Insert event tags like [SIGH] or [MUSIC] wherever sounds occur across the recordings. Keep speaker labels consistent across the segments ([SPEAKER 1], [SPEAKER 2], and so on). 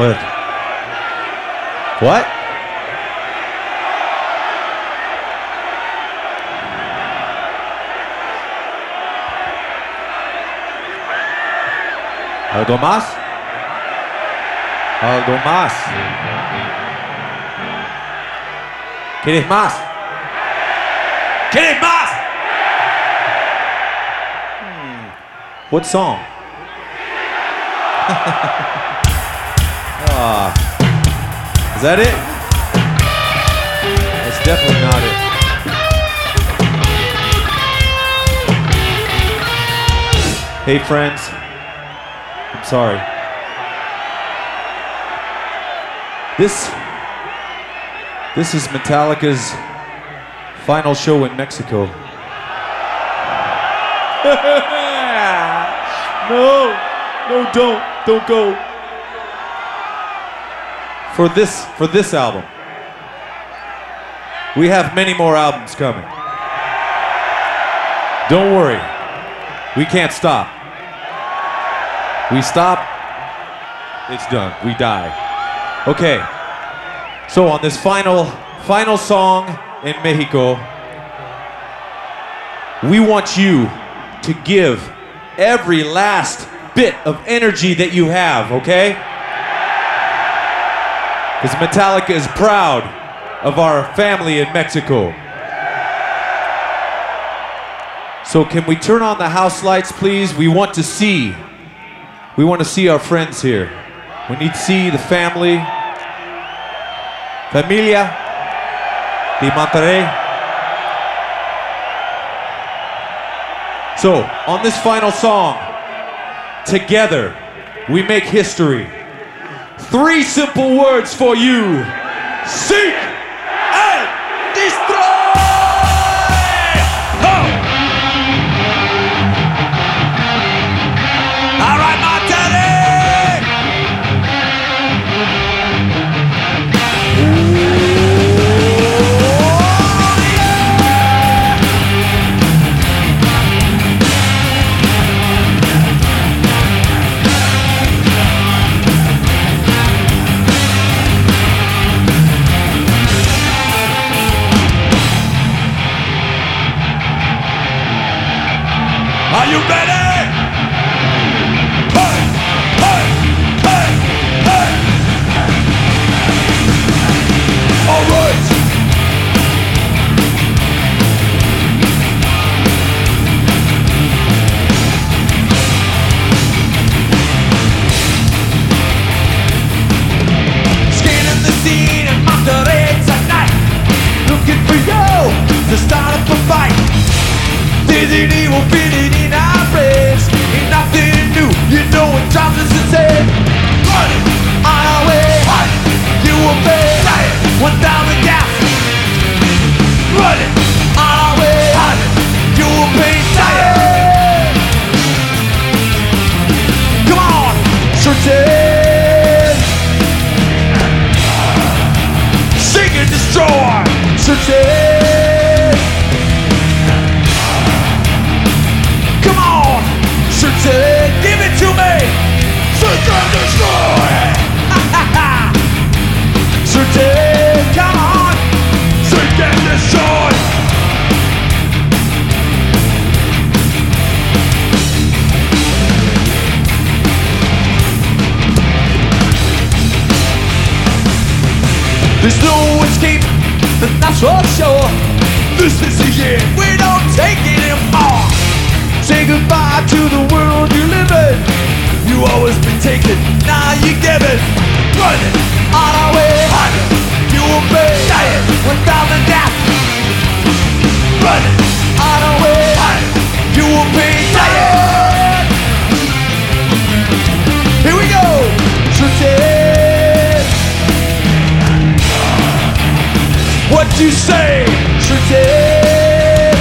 [SPEAKER 1] What? What? ¿Algo más? ¿Algo más? ¿Quieres más? ¿Quieres más? Hmm. What song? [LAUGHS] Ah. Is that it? That's definitely not it. Hey, friends. I'm sorry. This this is Metallica's final show in Mexico. [LAUGHS] no, no, don't, don't go. For this, for this album, we have many more albums coming. Don't worry, we can't stop. We stop, it's done. We die. Okay. So on this final final song in Mexico, we want you to give every last bit of energy that you have, okay? Because Metallica is proud of our family in Mexico. So can we turn on the house lights, please? We want to see. We want to see our friends here. We need to see the family. Familia de Monterrey. So, on this final song, together we make history. Three simple words for you. Seek Resident Evil feeling in our brains Ain't nothing new, you know what drives us insane Running on our way, you obey. One down the gas Running that's for sure. This is the end, we don't take it anymore. Say goodbye to the world you live in. You always been taken, now you give it. Running on our way, you obey. Dying without the death. Running you say? Certain.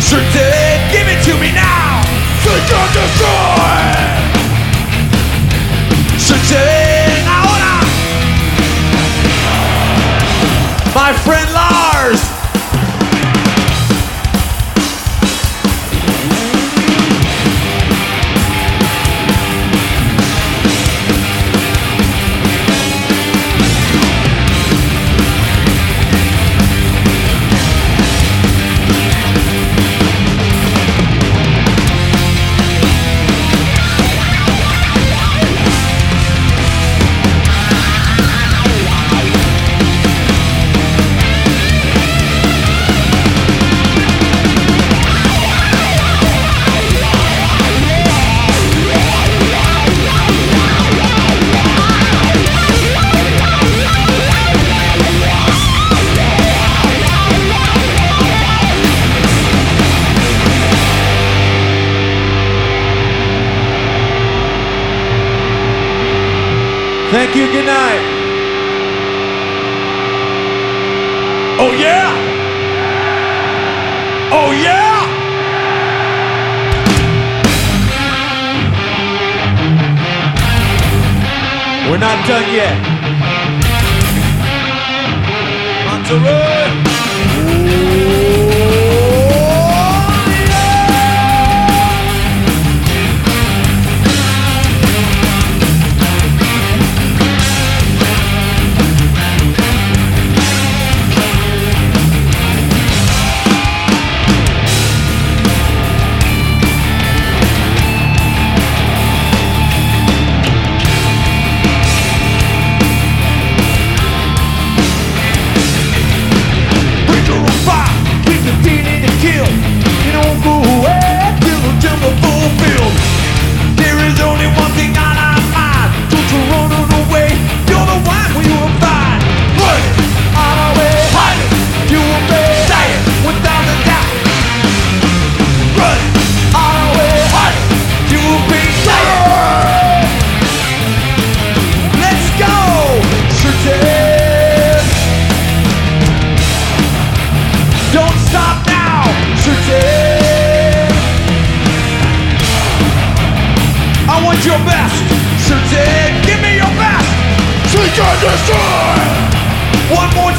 [SPEAKER 1] Certain, give it to me now. Search and destroy. Certain, ahora. My friend Thank you. Good night. Oh, yeah. Oh, yeah. We're not done yet. Monterey! can destroy. One more.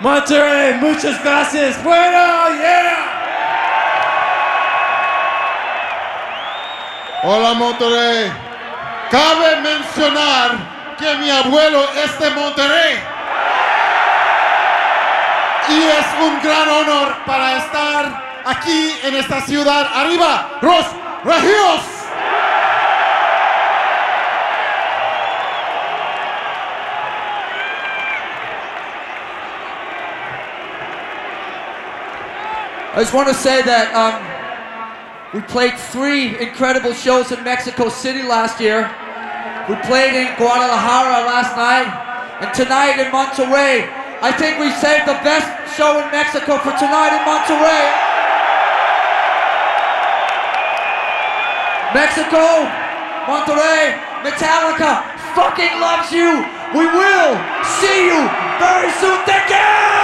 [SPEAKER 1] Monterrey, muchas gracias. Fuera, yeah.
[SPEAKER 2] Hola Monterrey. Cabe mencionar que mi abuelo es de Monterrey. Y es un gran honor para estar aquí en esta ciudad. Arriba, los Regios.
[SPEAKER 3] I just want to say that um, we played three incredible shows in Mexico City last year. We played in Guadalajara last night, and tonight in Monterrey. I think we saved the best show in Mexico for tonight in Monterrey. Mexico, Monterrey, Metallica fucking loves you. We will see you very soon. Thank you!